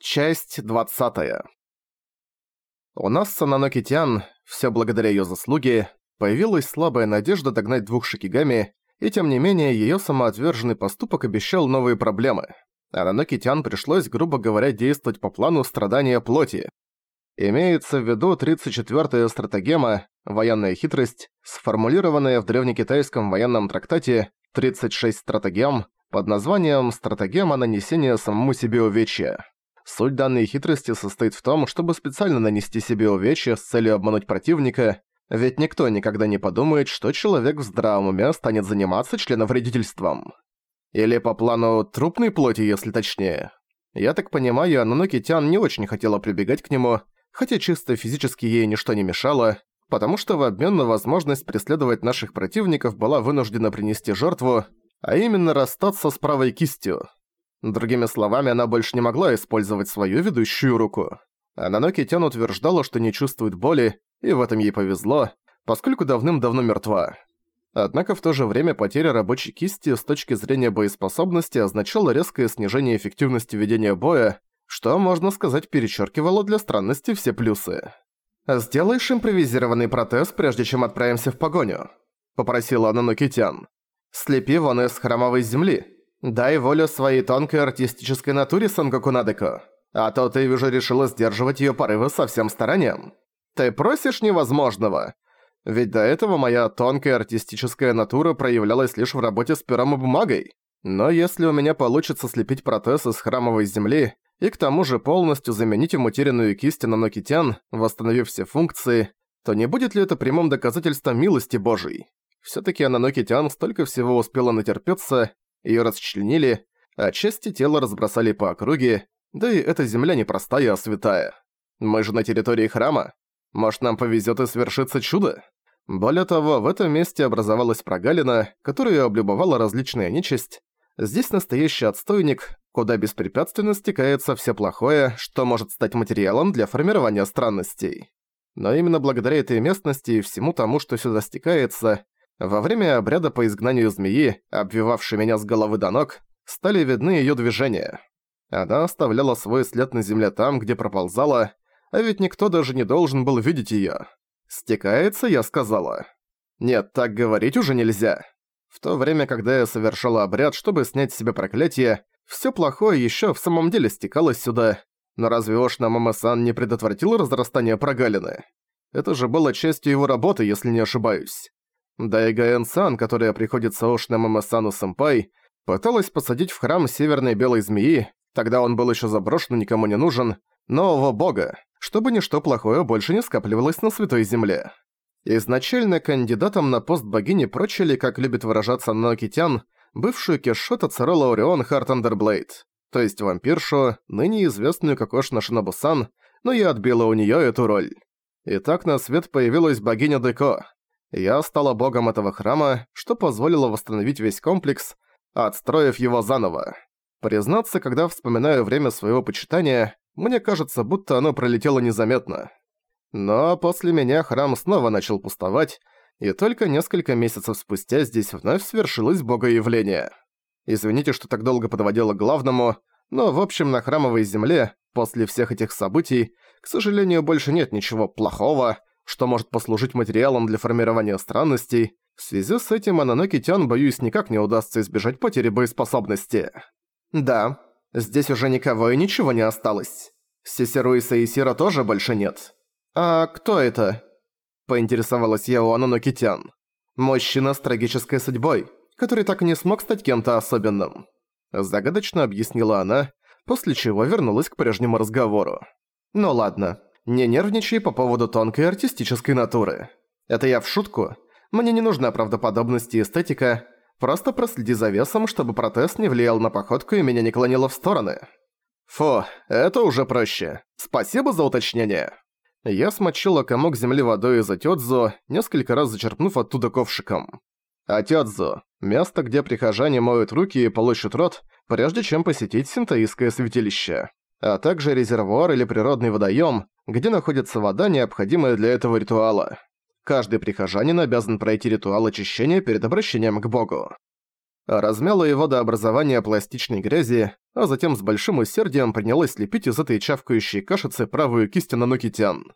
Часть 20. У нас с Ананокитян, все благодаря ее заслуге, появилась слабая надежда догнать двух шикигами, и тем не менее ее самоотверженный поступок обещал новые проблемы. Ананокитян пришлось, грубо говоря, действовать по плану страдания плоти. Имеется в виду 34-я стратегема «Военная хитрость», сформулированная в древнекитайском военном трактате «36 стратегем» под названием «Стратегема нанесения самому себе увечья». Суть данной хитрости состоит в том, чтобы специально нанести себе увечья с целью обмануть противника, ведь никто никогда не подумает, что человек в здравом уме станет заниматься членовредительством. Или по плану трупной плоти, если точнее. Я так понимаю, Анануки Тян не очень хотела прибегать к нему, хотя чисто физически ей ничто не мешало, потому что в обмен на возможность преследовать наших противников была вынуждена принести жертву, а именно расстаться с правой кистью. Другими словами, она больше не могла использовать свою ведущую руку. Ананоки Тян утверждала, что не чувствует боли, и в этом ей повезло, поскольку давным-давно мертва. Однако в то же время потеря рабочей кисти с точки зрения боеспособности означала резкое снижение эффективности ведения боя, что, можно сказать, перечеркивало для странности все плюсы. «Сделаешь импровизированный протез, прежде чем отправимся в погоню?» – попросила Ананокитян. «Слепи вон из храмовой земли. Дай волю своей тонкой артистической натуре, Сангоку Надеко. А то ты, вижу, решила сдерживать её порывы со всем старанием. Ты просишь невозможного. Ведь до этого моя тонкая артистическая натура проявлялась лишь в работе с пером и бумагой. Но если у меня получится слепить протез из храмовой земли и к тому же полностью заменить им утерянную кисть на Нокитян, восстановив все функции, то не будет ли это прямым доказательством милости Божией? Всё-таки Ананокитян столько всего успела натерпёться, Её расчленили, а части тела разбросали по округе, да и эта земля не простая, а святая. Мы же на территории храма. Может, нам повезёт и свершится чудо? Более того, в этом месте образовалась прогалина, которую облюбовала различная нечисть. Здесь настоящий отстойник, куда беспрепятственно стекается все плохое, что может стать материалом для формирования странностей. Но именно благодаря этой местности и всему тому, что сюда стекается, во время обряда по изгнанию змеи, обвивавшей меня с головы до ног, стали видны её движения. Она оставляла свой след на земле там, где проползала, а ведь никто даже не должен был видеть её. «Стекается», я сказала. Нет, так говорить уже нельзя. В то время, когда я совершала обряд, чтобы снять с себя проклятие, всё плохое ещё в самом деле стекалось сюда. Но разве Ошна Мамасан не предотвратил разрастание прогалины? Это же было частью его работы, если не ошибаюсь. Да и Гаэн-сан, которая приходится Ошна Мамасану-сэмпай, пыталась посадить в храм Северной Белой Змеи, тогда он был еще заброшен никому не нужен, нового бога, чтобы ничто плохое больше не скапливалось на Святой Земле. Изначально кандидатом на пост богини прочили, как любит выражаться Нокитян, бывшую Кешота Царола Орион Хартандерблейд, то есть вампиршу, ныне известную как Ошна Шинобусан, но я отбила у неё эту роль. И так на свет появилась богиня Деко, я стала богом этого храма, что позволило восстановить весь комплекс, отстроив его заново. Признаться, когда вспоминаю время своего почитания, мне кажется, будто оно пролетело незаметно. Но после меня храм снова начал пустовать, и только несколько месяцев спустя здесь вновь свершилось богоявление. Извините, что так долго подводила главному, но в общем на храмовой земле, после всех этих событий, к сожалению, больше нет ничего плохого, что может послужить материалом для формирования странностей, в связи с этим Ананоки Тян, боюсь, никак не удастся избежать потери боеспособности. Да, здесь уже никого и ничего не осталось. Сесеру и Саисира тоже больше нет. А кто это? Поинтересовалась я у Ананоки Тян. Мужчина с трагической судьбой, который так и не смог стать кем-то особенным. Загадочно объяснила она, после чего вернулась к прежнему разговору. Ну ладно, не нервничай по поводу тонкой артистической натуры. Это я в шутку. Мне не нужна правдоподобность и эстетика. Просто проследи за весом, чтобы протез не влиял на походку и меня не клонило в стороны. Фу, это уже проще. Спасибо за уточнение. Я смочила комок земли водой из Атёдзо, несколько раз зачерпнув оттуда ковшиком. Атёдзо – место, где прихожане моют руки и полощут рот, прежде чем посетить синтаистское святилище. А также резервуар или природный водоём, где находится вода, необходимая для этого ритуала. Каждый прихожанин обязан пройти ритуал очищения перед обращением к богу. размяла его до образования пластичной грязи, а затем с большим усердием принялась лепить из этой чавкающей кашицы правую кисть на Нокитян.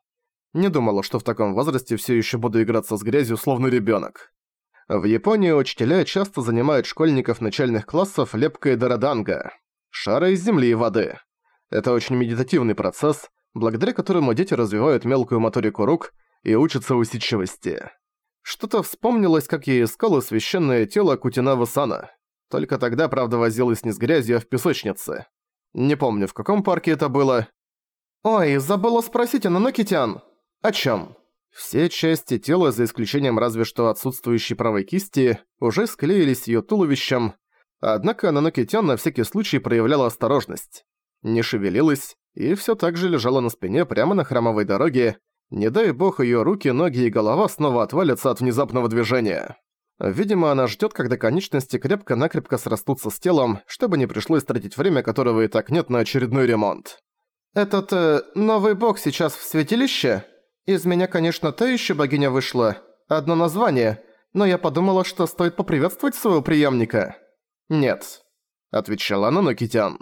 Не думала, что в таком возрасте все еще буду играться с грязью, словно ребенок. В Японии учителя часто занимают школьников начальных классов лепкой дораданга – шара из земли и воды. Это очень медитативный процесс, благодаря которому дети развивают мелкую моторику рук и учатся усидчивости. Что-то вспомнилось, как я искал священное тело Кутинава Сана. Только тогда, правда, возилась не с грязью, а в песочнице. Не помню, в каком парке это было. «Ой, забыла спросить, Ананокитян!» «О чём?» Все части тела, за исключением разве что отсутствующей правой кисти, уже склеились её туловищем, однако Ананокитян на всякий случай проявляла осторожность. Не шевелилась и всё так же лежала на спине прямо на храмовой дороге, не дай бог её руки, ноги и голова снова отвалятся от внезапного движения. Видимо, она ждёт, когда конечности крепко-накрепко срастутся с телом, чтобы не пришлось тратить время, которого и так нет на очередной ремонт. «Этот, э, новый бог сейчас в святилище? Из меня, конечно, та ещё богиня вышла. Одно название. Но я подумала, что стоит поприветствовать своего преемника». «Нет», — отвечала она Нокитян.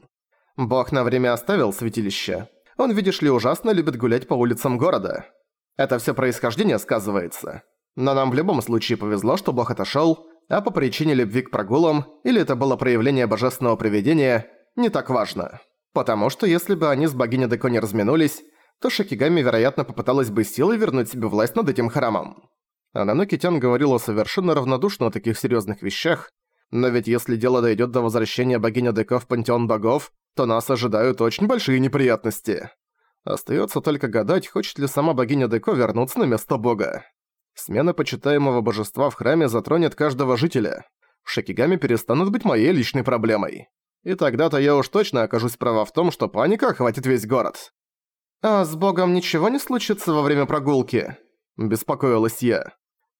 «Бог на время оставил святилище. Он, видишь ли, ужасно любит гулять по улицам города. Это все происхождение сказывается. Но нам в любом случае повезло, что бог отошел, а по причине любви к прогулам, или это было проявление божественного привидения, не так важно. Потому что если бы они с богиней Деко не разминулись, то Шакигами, вероятно, попыталась бы силой вернуть себе власть над этим храмом. Ананоки Тян говорила совершенно равнодушно о таких серьезных вещах, но ведь если дело дойдет до возвращения богини Деко в пантеон богов, то нас ожидают очень большие неприятности. Остается только гадать, хочет ли сама богиня Деко вернуться на место бога. Смена почитаемого божества в храме затронет каждого жителя. Шакигами перестанут быть моей личной проблемой. И тогда-то я уж точно окажусь права в том, что паника охватит весь город. «А с богом ничего не случится во время прогулки?» – беспокоилась я.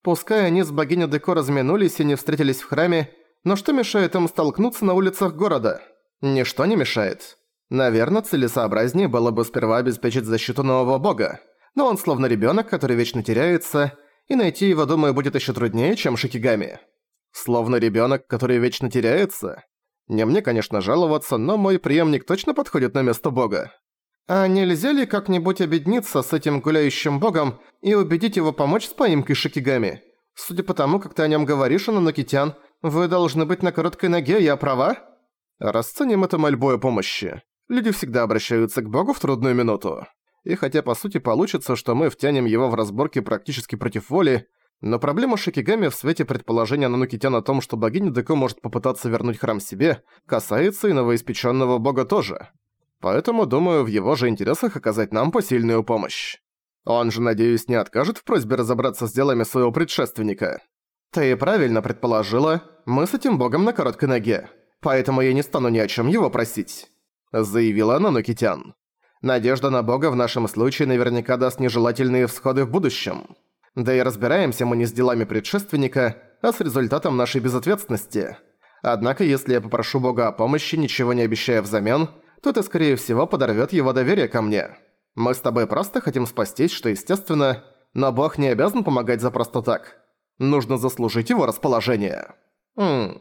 Пускай они с богиней Деко разминулись и не встретились в храме, но что мешает им столкнуться на улицах города? Ничто не мешает. Наверное, целесообразнее было бы сперва обеспечить защиту нового бога. Но он словно ребёнок, который вечно теряется, и найти его, думаю, будет ещё труднее, чем Шикигами. Словно ребёнок, который вечно теряется? Не мне, конечно, жаловаться, но мой преемник точно подходит на место бога. А нельзя ли как-нибудь объединиться с этим гуляющим богом и убедить его помочь с поимкой Шикигами? Судя по тому, как ты о нём говоришь, Ананокитян, вы должны быть на короткой ноге, я права? Расценим это мольбой о помощи люди всегда обращаются к богу в трудную минуту. И хотя по сути получится, что мы втянем его в разборки практически против воли, но проблема Шикигами в свете предположения Нанукитян о том, что богиня Деко может попытаться вернуть храм себе, касается и новоиспеченного бога тоже. Поэтому, думаю, в его же интересах оказать нам посильную помощь. Он же, надеюсь, не откажет в просьбе разобраться с делами своего предшественника. Ты правильно предположила, мы с этим богом на короткой ноге, поэтому я не стану ни о чем его просить заявила Нанокитян. «Надежда на Бога в нашем случае наверняка даст нежелательные всходы в будущем. Да и разбираемся мы не с делами предшественника, а с результатом нашей безответственности. Однако, если я попрошу Бога о помощи, ничего не обещая взамен, то это, скорее всего, подорвет его доверие ко мне. Мы с тобой просто хотим спастись, что естественно, но Бог не обязан помогать за просто так. Нужно заслужить его расположение». Ммм...